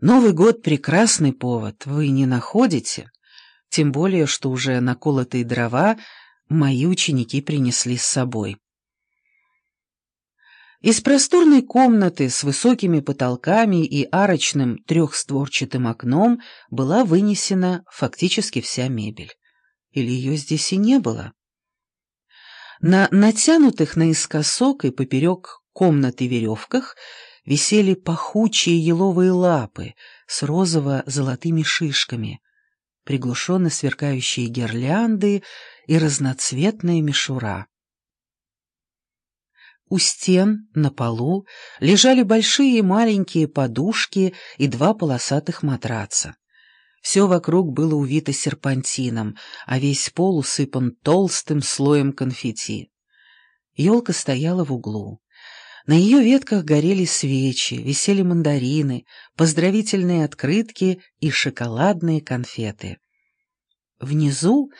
Новый год — прекрасный повод, вы не находите? Тем более, что уже наколотые дрова мои ученики принесли с собой. Из просторной комнаты с высокими потолками и арочным трехстворчатым окном была вынесена фактически вся мебель. Или ее здесь и не было? На натянутых наискосок и поперек комнаты веревках висели пахучие еловые лапы с розово-золотыми шишками, приглушенно сверкающие гирлянды и разноцветная мишура. У стен, на полу, лежали большие и маленькие подушки и два полосатых матраца. Все вокруг было увито серпантином, а весь пол усыпан толстым слоем конфетти. Елка стояла в углу. На ее ветках горели свечи, висели мандарины, поздравительные открытки и шоколадные конфеты. Внизу,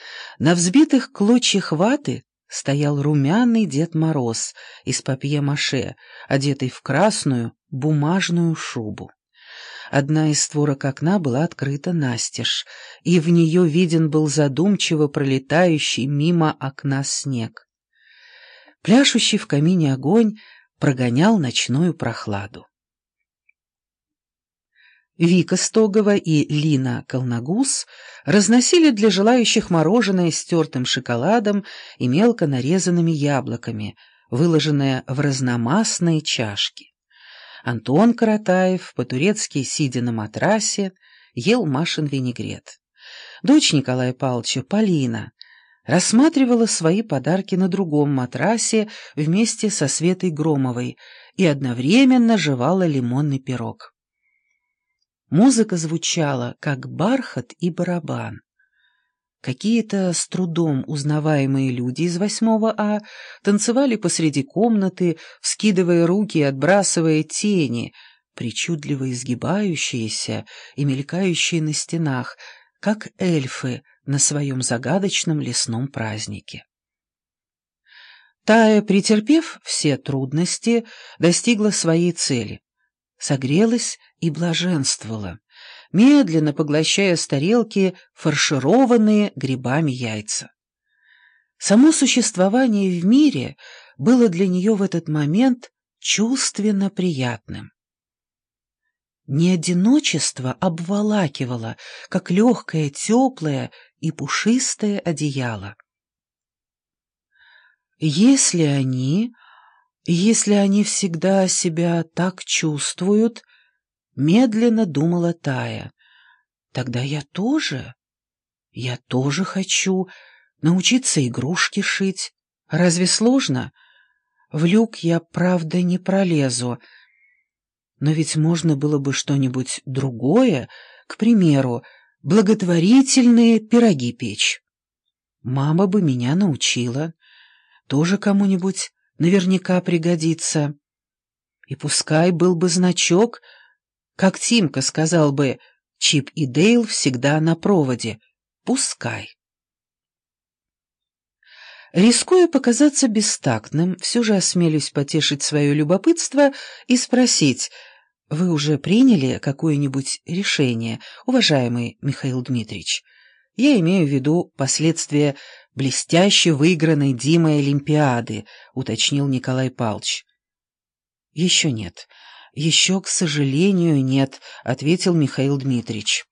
на взбитых клочьях ваты, стоял румяный Дед Мороз из папье-маше, одетый в красную бумажную шубу. Одна из створок окна была открыта настежь, и в нее виден был задумчиво пролетающий мимо окна снег. Пляшущий в камине огонь прогонял ночную прохладу. Вика Стогова и Лина Колнагус разносили для желающих мороженое с тертым шоколадом и мелко нарезанными яблоками, выложенное в разномастные чашки. Антон Каратаев, по-турецки сидя на матрасе, ел Машин винегрет. Дочь Николая Павловича, Полина, рассматривала свои подарки на другом матрасе вместе со Светой Громовой и одновременно жевала лимонный пирог. Музыка звучала, как бархат и барабан. Какие-то с трудом узнаваемые люди из восьмого А танцевали посреди комнаты, вскидывая руки и отбрасывая тени, причудливо изгибающиеся и мелькающие на стенах, как эльфы на своем загадочном лесном празднике. Тая, претерпев все трудности, достигла своей цели, согрелась и блаженствовала, медленно поглощая с тарелки фаршированные грибами яйца. Само существование в мире было для нее в этот момент чувственно приятным. Не одиночество обволакивало, как легкое, теплое и пушистое одеяло. Если они, если они всегда себя так чувствуют, медленно думала Тая, тогда я тоже, я тоже хочу научиться игрушки шить. Разве сложно? В люк я, правда, не пролезу, — но ведь можно было бы что-нибудь другое, к примеру, благотворительные пироги печь. Мама бы меня научила. Тоже кому-нибудь наверняка пригодится. И пускай был бы значок, как Тимка сказал бы, Чип и Дейл всегда на проводе. Пускай. Рискуя показаться бестактным, все же осмелюсь потешить свое любопытство и спросить, вы уже приняли какое-нибудь решение, уважаемый Михаил Дмитриевич? Я имею в виду последствия блестяще выигранной Димой Олимпиады, уточнил Николай Павлович. Еще нет. Еще, к сожалению, нет, ответил Михаил Дмитриевич.